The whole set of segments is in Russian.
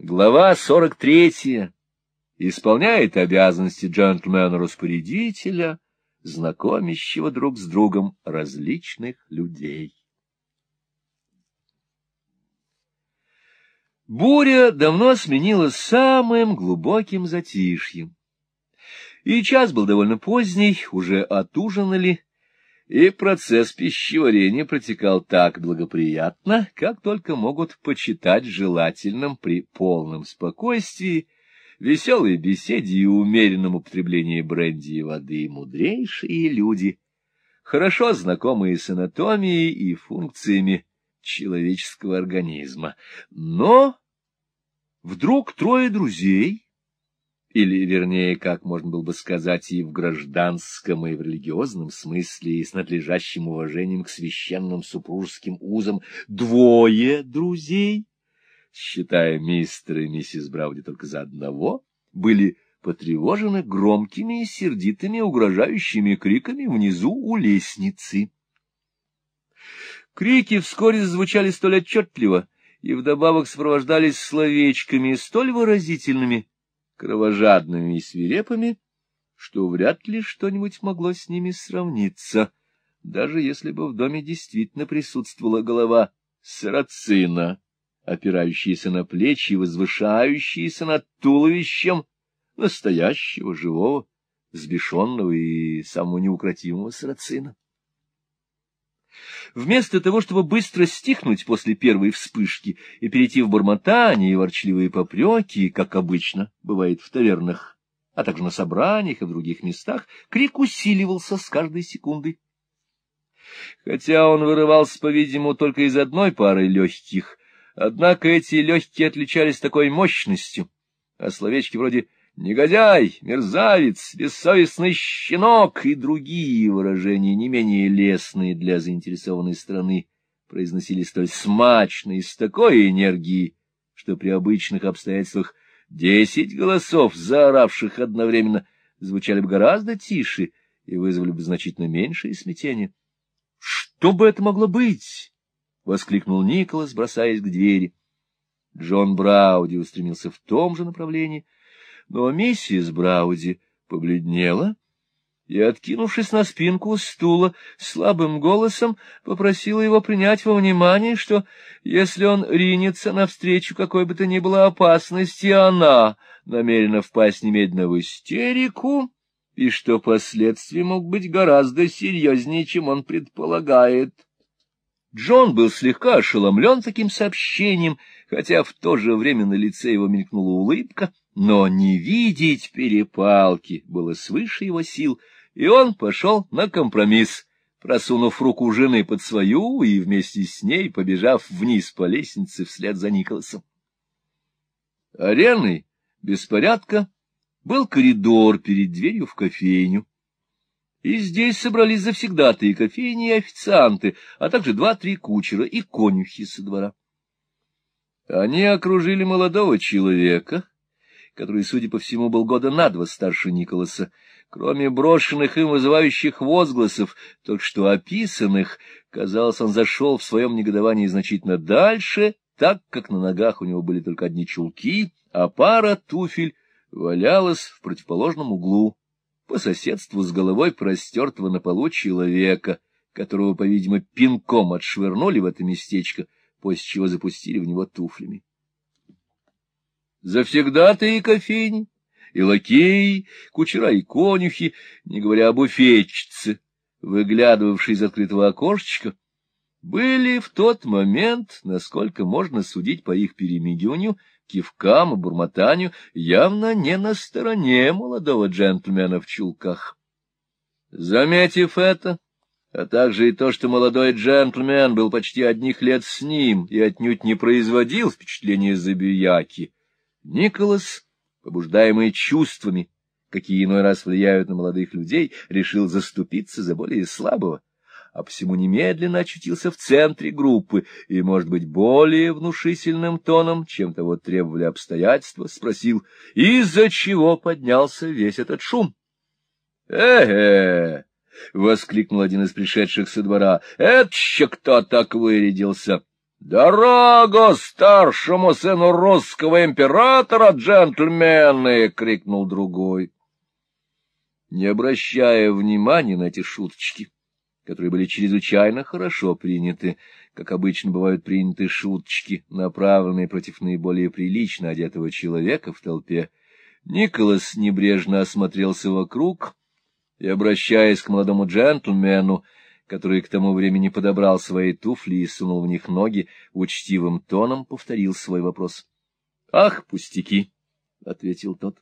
Глава сорок третья исполняет обязанности джентльмена-распорядителя, знакомящего друг с другом различных людей. Буря давно сменилась самым глубоким затишьем. И час был довольно поздний, уже отужинали, и процесс пищеварения протекал так благоприятно, как только могут почитать желательным при полном спокойствии, веселой беседе и умеренном употреблении бренди и воды мудрейшие люди, хорошо знакомые с анатомией и функциями человеческого организма. Но вдруг трое друзей или, вернее, как можно было бы сказать, и в гражданском, и в религиозном смысле, и с надлежащим уважением к священным супружеским узам, двое друзей, считая мистера и миссис Брауди только за одного, были потревожены громкими и сердитыми угрожающими криками внизу у лестницы. Крики вскоре звучали столь отчетливо и вдобавок сопровождались словечками столь выразительными, кровожадными и свирепыми, что вряд ли что-нибудь могло с ними сравниться, даже если бы в доме действительно присутствовала голова сарацина, опирающаяся на плечи и возвышающаяся над туловищем настоящего, живого, взбешенного и самого неукротимого сарацина. Вместо того, чтобы быстро стихнуть после первой вспышки и перейти в бормотание и ворчливые попреки, как обычно бывает в тавернах, а также на собраниях и в других местах, крик усиливался с каждой секундой. Хотя он вырывался, по-видимому, только из одной пары легких, однако эти легкие отличались такой мощностью, а словечки вроде негодяй, мерзавец, бессовестный щенок и другие выражения, не менее лестные для заинтересованной страны, произносили столь смачно и с такой энергией, что при обычных обстоятельствах десять голосов, заоравших одновременно, звучали бы гораздо тише и вызвали бы значительно меньшее смятение. — Что бы это могло быть? — воскликнул Николас, бросаясь к двери. Джон Брауди устремился в том же направлении — но миссис Брауди побледнела и, откинувшись на спинку стула, слабым голосом попросила его принять во внимание, что, если он ринется навстречу какой бы то ни было опасности, она намерена впасть немедленно в истерику, и что последствия могут быть гораздо серьезнее, чем он предполагает. Джон был слегка ошеломлен таким сообщением, хотя в то же время на лице его мелькнула улыбка, но не видеть перепалки было свыше его сил, и он пошел на компромисс, просунув руку жены под свою и вместе с ней побежав вниз по лестнице вслед за Николасом. Ареной беспорядка был коридор перед дверью в кофейню. И здесь собрались завсегдатые кофейни и официанты, а также два-три кучера и конюхи со двора. Они окружили молодого человека, который, судя по всему, был года на два старше Николаса. Кроме брошенных им вызывающих возгласов, только что описанных, казалось, он зашел в своем негодовании значительно дальше, так как на ногах у него были только одни чулки, а пара туфель валялась в противоположном углу, по соседству с головой простертого на полу человека, которого, по-видимому, пинком отшвырнули в это местечко, после чего запустили в него туфлями. Завсегда-то и кофейни, и лакеи, кучера и конюхи, не говоря об буфетчице, выглядывавшей из открытого окошечка, были в тот момент, насколько можно судить по их перемигиванию, кивкам и бурмотанию, явно не на стороне молодого джентльмена в чулках. Заметив это, а также и то, что молодой джентльмен был почти одних лет с ним и отнюдь не производил впечатления забияки, Николас, побуждаемый чувствами, какие иной раз влияют на молодых людей, решил заступиться за более слабого, а посему немедленно очутился в центре группы и, может быть, более внушительным тоном, чем того требовали обстоятельства, спросил, из-за чего поднялся весь этот шум. «Э-э!» — воскликнул один из пришедших со двора. — Это еще кто так вырядился? «Дорого старшему сыну русского императора, джентльмены!» — крикнул другой. Не обращая внимания на эти шуточки, которые были чрезвычайно хорошо приняты, как обычно бывают приняты шуточки, направленные против наиболее прилично одетого человека в толпе, Николас небрежно осмотрелся вокруг и, обращаясь к молодому джентльмену, который к тому времени подобрал свои туфли и сунул в них ноги, учтивым тоном повторил свой вопрос. — Ах, пустяки! — ответил тот.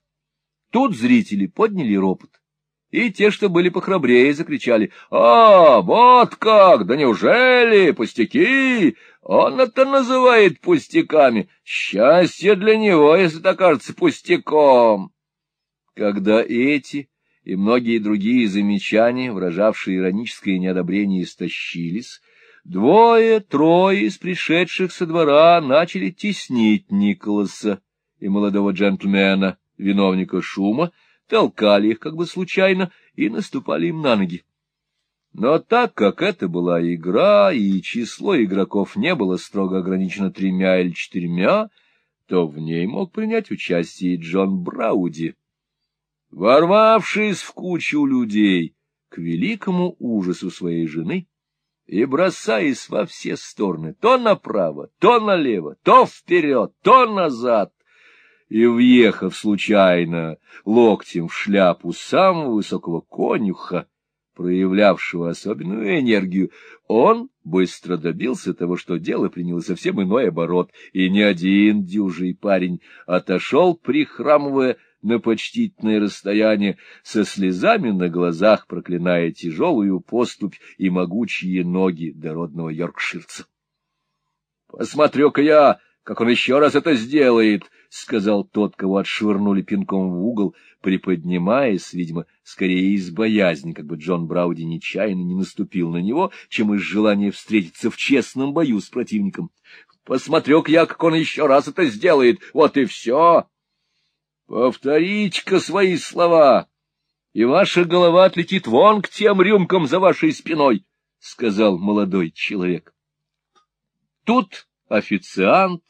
Тут зрители подняли ропот, и те, что были похрабрее, закричали. — А, вот как! Да неужели? Пустяки! Он это называет пустяками. Счастье для него, если это кажется пустяком. Когда эти и многие другие замечания, выражавшие ироническое неодобрение, истощились, двое, трое из пришедших со двора начали теснить Николаса и молодого джентльмена, виновника шума, толкали их как бы случайно и наступали им на ноги. Но так как это была игра, и число игроков не было строго ограничено тремя или четырьмя, то в ней мог принять участие Джон Брауди ворвавшись в кучу людей к великому ужасу своей жены и бросаясь во все стороны, то направо, то налево, то вперед, то назад, и, въехав случайно локтем в шляпу самого высокого конюха, проявлявшего особенную энергию, он быстро добился того, что дело приняло совсем иной оборот, и ни один дюжий парень отошел, прихрамывая на почтительное расстояние, со слезами на глазах проклиная тяжелую поступь и могучие ноги дородного йоркширца. — Посмотрю-ка я, как он еще раз это сделает, — сказал тот, кого отшвырнули пинком в угол, приподнимаясь, видимо, скорее из боязни, как бы Джон Брауди нечаянно не наступил на него, чем из желания встретиться в честном бою с противником. — Посмотрю-ка я, как он еще раз это сделает, вот и все. Повторите-ка свои слова, и ваша голова отлетит вон к тем рюмкам за вашей спиной, — сказал молодой человек. Тут официант,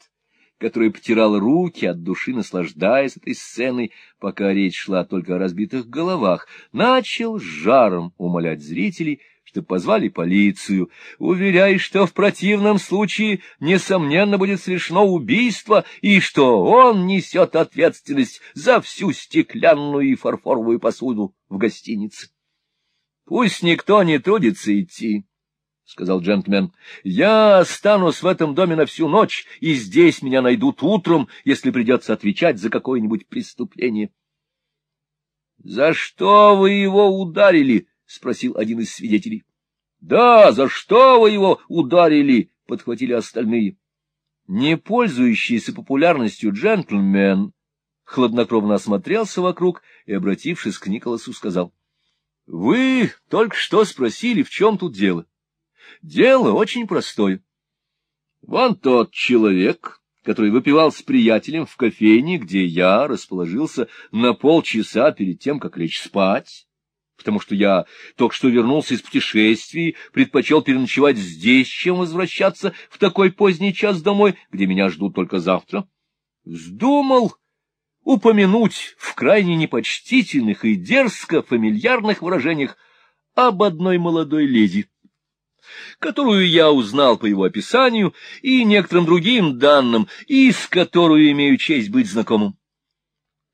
который потирал руки от души, наслаждаясь этой сценой, пока речь шла только о разбитых головах, начал жаром умолять зрителей, что позвали полицию, уверяя, что в противном случае, несомненно, будет совершено убийство, и что он несет ответственность за всю стеклянную и фарфоровую посуду в гостинице. — Пусть никто не трудится идти, — сказал джентльмен. — Я останусь в этом доме на всю ночь, и здесь меня найдут утром, если придется отвечать за какое-нибудь преступление. — За что вы его ударили? —— спросил один из свидетелей. — Да, за что вы его ударили? — подхватили остальные. Не пользующийся популярностью джентльмен хладнокровно осмотрелся вокруг и, обратившись к Николасу, сказал. — Вы только что спросили, в чем тут дело. Дело очень простое. Вон тот человек, который выпивал с приятелем в кофейне, где я расположился на полчаса перед тем, как лечь спать, потому что я только что вернулся из путешествий, предпочел переночевать здесь, чем возвращаться в такой поздний час домой, где меня ждут только завтра. Вздумал упомянуть в крайне непочтительных и дерзко фамильярных выражениях об одной молодой леди, которую я узнал по его описанию и некоторым другим данным, и с которой имею честь быть знакомым.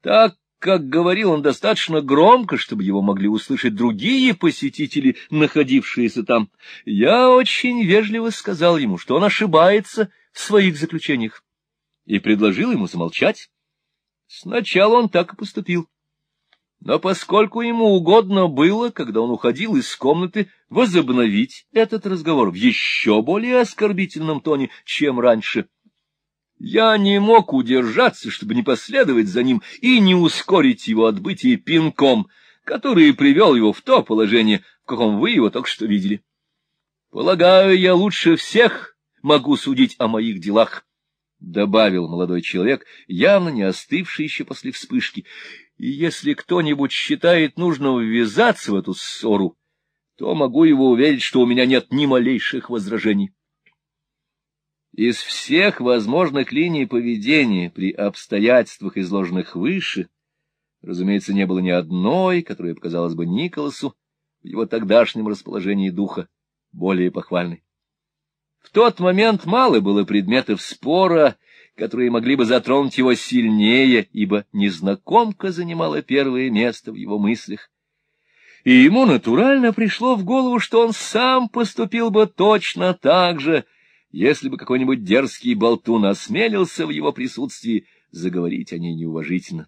Так как говорил он достаточно громко, чтобы его могли услышать другие посетители, находившиеся там, я очень вежливо сказал ему, что он ошибается в своих заключениях, и предложил ему замолчать. Сначала он так и поступил. Но поскольку ему угодно было, когда он уходил из комнаты, возобновить этот разговор в еще более оскорбительном тоне, чем раньше, я не мог удержаться, чтобы не последовать за ним и не ускорить его отбытие пинком, который привел его в то положение, в каком вы его только что видели. Полагаю, я лучше всех могу судить о моих делах, — добавил молодой человек, явно не остывший еще после вспышки. И если кто-нибудь считает нужным ввязаться в эту ссору, то могу его уверить, что у меня нет ни малейших возражений. Из всех возможных линий поведения при обстоятельствах, изложенных выше, разумеется, не было ни одной, которая показалась бы Николасу в его тогдашнем расположении духа более похвальной. В тот момент мало было предметов спора, которые могли бы затронуть его сильнее, ибо незнакомка занимала первое место в его мыслях. И ему натурально пришло в голову, что он сам поступил бы точно так же, если бы какой-нибудь дерзкий болтун осмелился в его присутствии заговорить о ней неуважительно.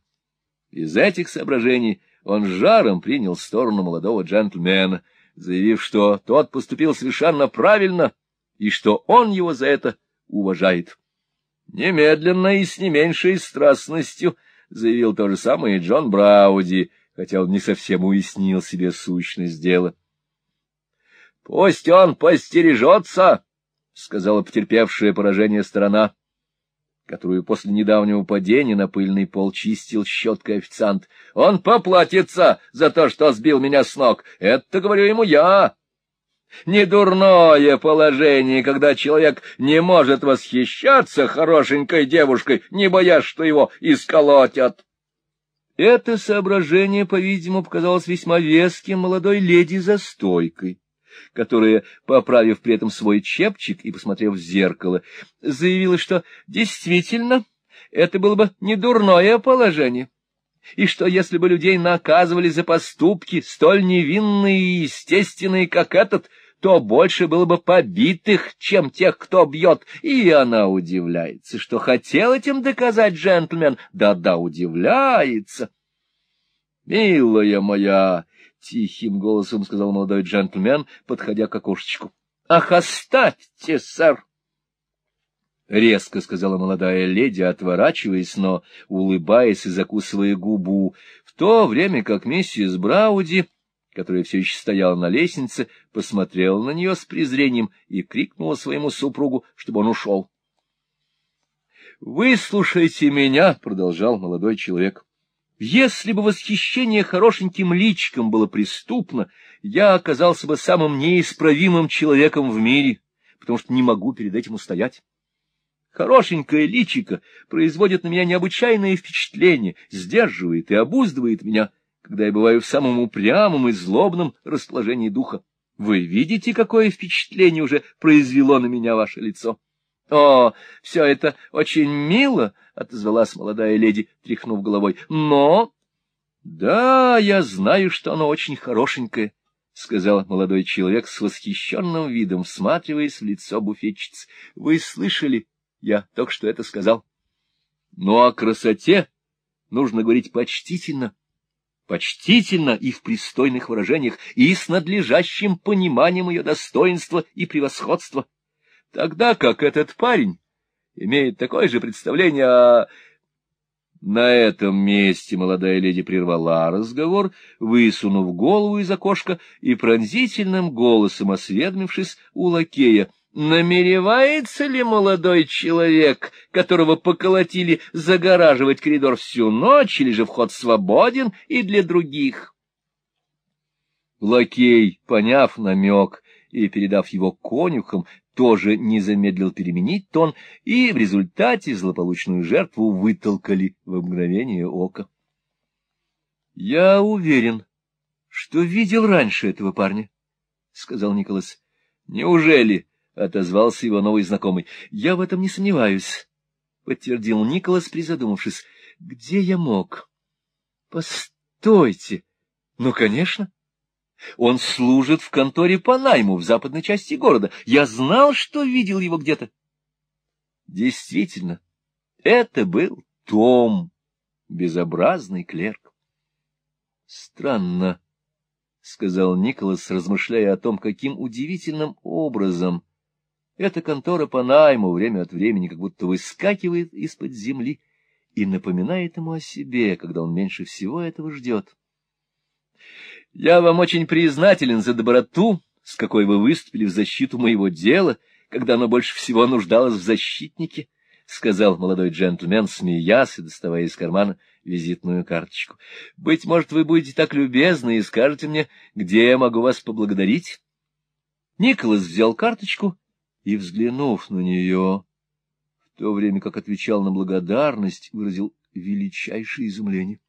Из этих соображений он жаром принял сторону молодого джентльмена, заявив, что тот поступил совершенно правильно и что он его за это уважает. Немедленно и с не меньшей страстностью заявил то же самое Джон Брауди, хотя он не совсем уяснил себе сущность дела. — Пусть он постережется, — сказала потерпевшая поражение сторона, которую после недавнего падения на пыльный пол чистил щеткой официант. — Он поплатится за то, что сбил меня с ног. Это говорю ему я. Недурное положение, когда человек не может восхищаться хорошенькой девушкой, не боясь, что его исколотят. Это соображение, по-видимому, показалось весьма веским молодой леди за стойкой которая, поправив при этом свой чепчик и посмотрев в зеркало, заявила, что действительно это было бы недурное положение, и что если бы людей наказывали за поступки столь невинные и естественные, как этот, то больше было бы побитых, чем тех, кто бьет, и она удивляется, что хотел этим доказать джентльмен, да-да, удивляется. «Милая моя!» — тихим голосом сказал молодой джентльмен, подходя к окошечку. — Ах, оставьте, сэр! — резко сказала молодая леди, отворачиваясь, но улыбаясь и закусывая губу, в то время как миссис Брауди, которая все еще стояла на лестнице, посмотрела на нее с презрением и крикнула своему супругу, чтобы он ушел. — Выслушайте меня, — продолжал молодой человек. Если бы восхищение хорошеньким личиком было преступно, я оказался бы самым неисправимым человеком в мире, потому что не могу перед этим устоять. Хорошенькое личико производит на меня необычайное впечатление, сдерживает и обуздывает меня, когда я бываю в самом упрямом и злобном расположении духа. Вы видите, какое впечатление уже произвело на меня ваше лицо? — О, все это очень мило, — отозвалась молодая леди, тряхнув головой. — Но... — Да, я знаю, что оно очень хорошенькое, — сказал молодой человек с восхищенным видом, всматриваясь в лицо буфетчицы. — Вы слышали? Я только что это сказал. Ну, о красоте нужно говорить почтительно. Почтительно и в пристойных выражениях, и с надлежащим пониманием ее достоинства и превосходства. Тогда как этот парень имеет такое же представление о... На этом месте молодая леди прервала разговор, высунув голову из окошка и пронзительным голосом осведомившись у лакея, намеревается ли молодой человек, которого поколотили, загораживать коридор всю ночь, или же вход свободен и для других? Лакей, поняв намек и передав его конюхам, тоже не замедлил переменить тон, и в результате злополучную жертву вытолкали в мгновение ока. — Я уверен, что видел раньше этого парня, — сказал Николас. — Неужели? — отозвался его новый знакомый. — Я в этом не сомневаюсь, — подтвердил Николас, призадумавшись. — Где я мог? — Постойте. Ну, конечно. Он служит в конторе по найму в западной части города. Я знал, что видел его где-то. Действительно, это был Том, безобразный клерк. Странно, — сказал Николас, размышляя о том, каким удивительным образом эта контора по найму время от времени как будто выскакивает из-под земли и напоминает ему о себе, когда он меньше всего этого ждет. Я вам очень признателен за доброту, с какой вы выступили в защиту моего дела, когда оно больше всего нуждалось в защитнике, — сказал молодой джентльмен, смеясь и доставая из кармана визитную карточку. — Быть может, вы будете так любезны и скажете мне, где я могу вас поблагодарить? Николас взял карточку и, взглянув на нее, в то время как отвечал на благодарность, выразил величайшее изумление.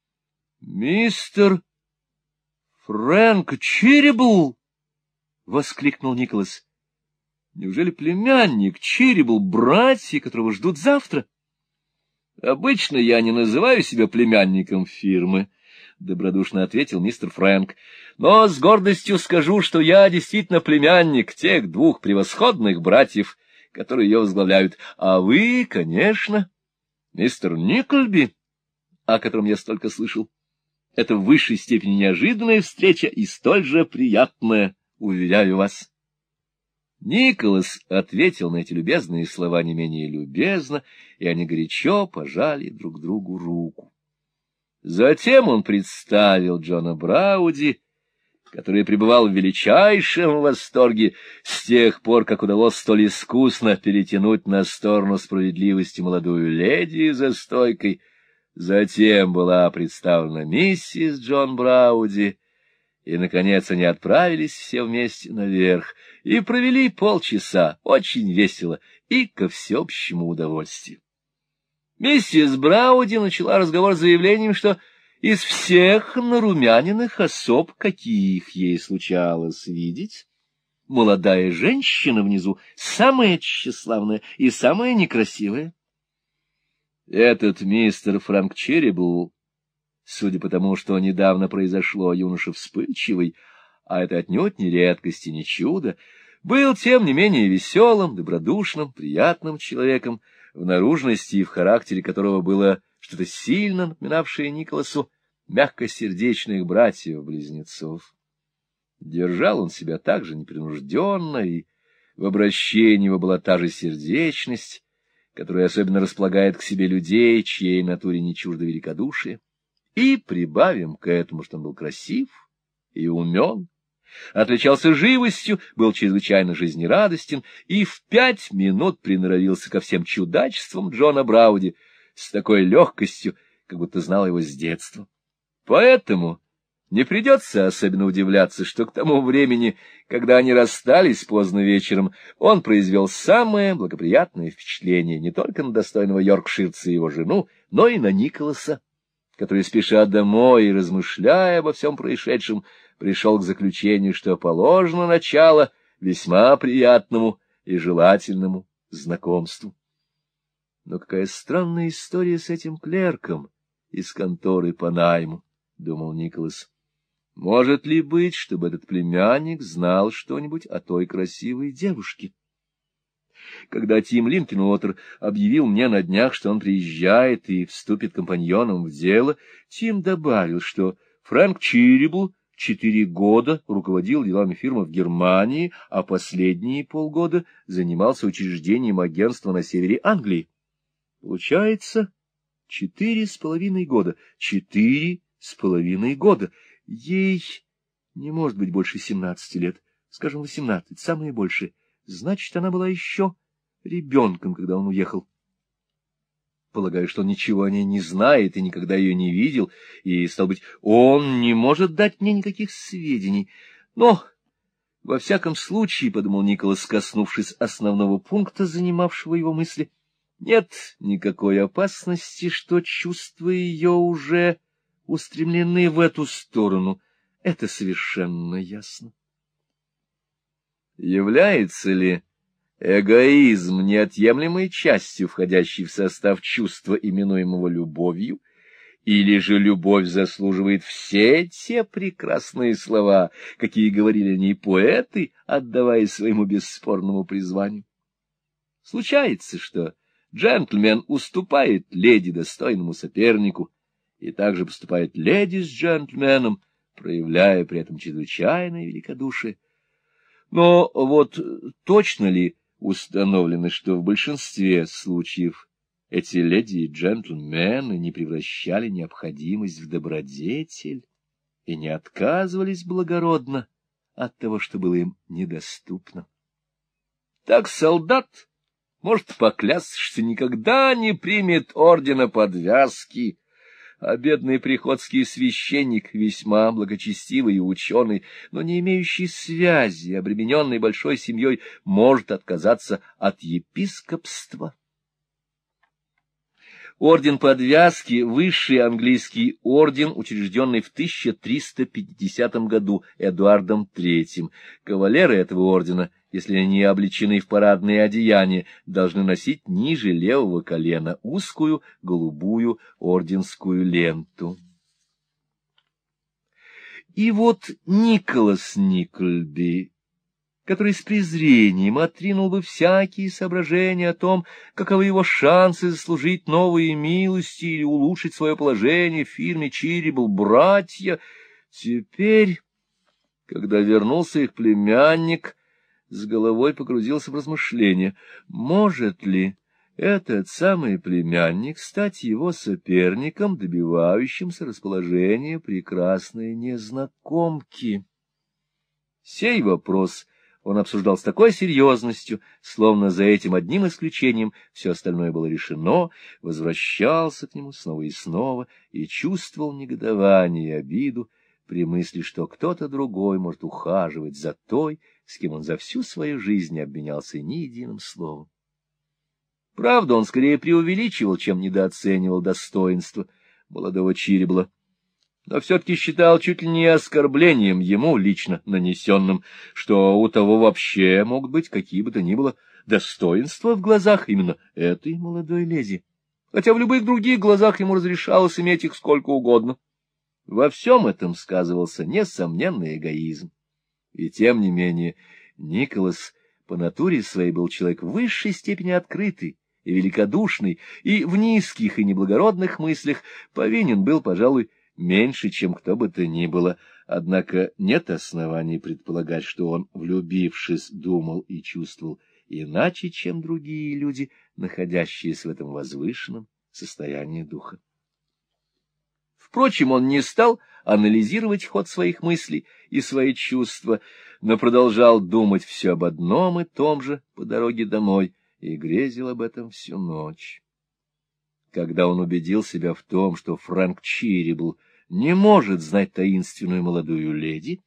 — Мистер Фрэнк Чирибл! — воскликнул Николас. — Неужели племянник Чирибл, братья, которого ждут завтра? — Обычно я не называю себя племянником фирмы, — добродушно ответил мистер Фрэнк. — Но с гордостью скажу, что я действительно племянник тех двух превосходных братьев, которые ее возглавляют. А вы, конечно, мистер Никольби, о котором я столько слышал. Это в высшей степени неожиданная встреча и столь же приятная, уверяю вас. Николас ответил на эти любезные слова не менее любезно, и они горячо пожали друг другу руку. Затем он представил Джона Брауди, который пребывал в величайшем восторге с тех пор, как удалось столь искусно перетянуть на сторону справедливости молодую леди за стойкой. Затем была представлена миссис Джон Брауди, и, наконец, они отправились все вместе наверх и провели полчаса очень весело и ко всеобщему удовольствию. Миссис Брауди начала разговор заявлением, что из всех нарумяненных особ, каких ей случалось видеть, молодая женщина внизу самая тщеславная и самая некрасивая. Этот мистер Франк Черри был, судя по тому, что недавно произошло, юноша вспыльчивый, а это отнюдь не редкость и не чудо, был, тем не менее, веселым, добродушным, приятным человеком, в наружности и в характере которого было что-то сильно напоминавшее Николасу мягкосердечных братьев-близнецов. Держал он себя так же непринужденно, и в обращении его была та же сердечность, которая особенно располагает к себе людей, чьей натуре не чуждо великодушие. И прибавим к этому, что он был красив и умен, отличался живостью, был чрезвычайно жизнерадостен и в пять минут приноровился ко всем чудачествам Джона Брауди с такой легкостью, как будто знал его с детства. Поэтому не придется особенно удивляться, что к тому времени, когда они расстались поздно вечером, он произвел самое благоприятное впечатление не только на достойного йоркширца и его жену, но и на Николаса, который, спеша домой и размышляя обо всем происшедшем, пришел к заключению, что положено начало весьма приятному и желательному знакомству. Но какая странная история с этим клерком из конторы по найму, — думал Николас. Может ли быть, чтобы этот племянник знал что-нибудь о той красивой девушке? Когда Тим Линкенуотер объявил мне на днях, что он приезжает и вступит компаньоном в дело, Тим добавил, что Фрэнк Чирибл четыре года руководил делами фирмы в Германии, а последние полгода занимался учреждением агентства на севере Англии. Получается, четыре с половиной года. Четыре с половиной года. Ей не может быть больше семнадцати лет, скажем, восемнадцать, самое большее. Значит, она была еще ребенком, когда он уехал. Полагаю, что он ничего о ней не знает и никогда ее не видел, и, стал быть, он не может дать мне никаких сведений. Но, во всяком случае, — подумал Николас, коснувшись основного пункта, занимавшего его мысли, — нет никакой опасности, что чувства ее уже устремлены в эту сторону. Это совершенно ясно. Является ли эгоизм неотъемлемой частью, входящей в состав чувства, именуемого любовью, или же любовь заслуживает все те прекрасные слова, какие говорили о ней поэты, отдавая своему бесспорному призванию? Случается, что Джентльмен уступает леди достойному сопернику, и также поступает леди с джентльменом, проявляя при этом чрезвычайное великодушие. Но вот точно ли установлено, что в большинстве случаев эти леди и джентльмены не превращали необходимость в добродетель и не отказывались благородно от того, что было им недоступно? Так солдат может поклясться, что никогда не примет ордена подвязки, а бедный приходский священник, весьма благочестивый и ученый, но не имеющий связи, обремененный большой семьей, может отказаться от епископства Орден подвязки — высший английский орден, учрежденный в 1350 году Эдуардом III. Кавалеры этого ордена, если они облечены в парадные одеяния, должны носить ниже левого колена узкую голубую орденскую ленту. И вот Николас Никольби который с презрением отринул бы всякие соображения о том, каковы его шансы заслужить новые милости или улучшить свое положение в фирме Чирибл братья, теперь, когда вернулся их племянник, с головой погрузился в размышления, может ли этот самый племянник стать его соперником, добивающимся расположения прекрасной незнакомки. Сей вопрос — он обсуждал с такой серьезностью, словно за этим одним исключением все остальное было решено, возвращался к нему снова и снова и чувствовал негодование и обиду при мысли, что кто-то другой может ухаживать за той, с кем он за всю свою жизнь обменялся ни единым словом. Правда, он скорее преувеличивал, чем недооценивал достоинство молодого Чиребла но все-таки считал чуть ли не оскорблением ему лично нанесенным, что у того вообще могут быть какие бы то ни было достоинства в глазах именно этой молодой леди, хотя в любых других глазах ему разрешалось иметь их сколько угодно. Во всем этом сказывался несомненный эгоизм. И тем не менее Николас по натуре своей был человек в высшей степени открытый и великодушный, и в низких и неблагородных мыслях повинен был, пожалуй, меньше, чем кто бы то ни было, однако нет оснований предполагать, что он, влюбившись, думал и чувствовал иначе, чем другие люди, находящиеся в этом возвышенном состоянии духа. Впрочем, он не стал анализировать ход своих мыслей и свои чувства, но продолжал думать все об одном и том же по дороге домой и грезил об этом всю ночь. Когда он убедил себя в том, что Фрэнк Чирибл не может знать таинственную молодую леди,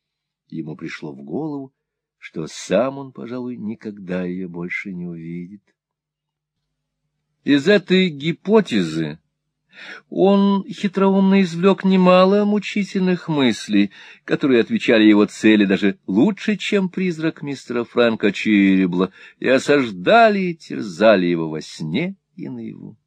ему пришло в голову, что сам он, пожалуй, никогда ее больше не увидит. Из этой гипотезы он хитроумно извлек немало мучительных мыслей, которые отвечали его цели даже лучше, чем призрак мистера Фрэнка Чирибла, и осаждали и терзали его во сне и наяву.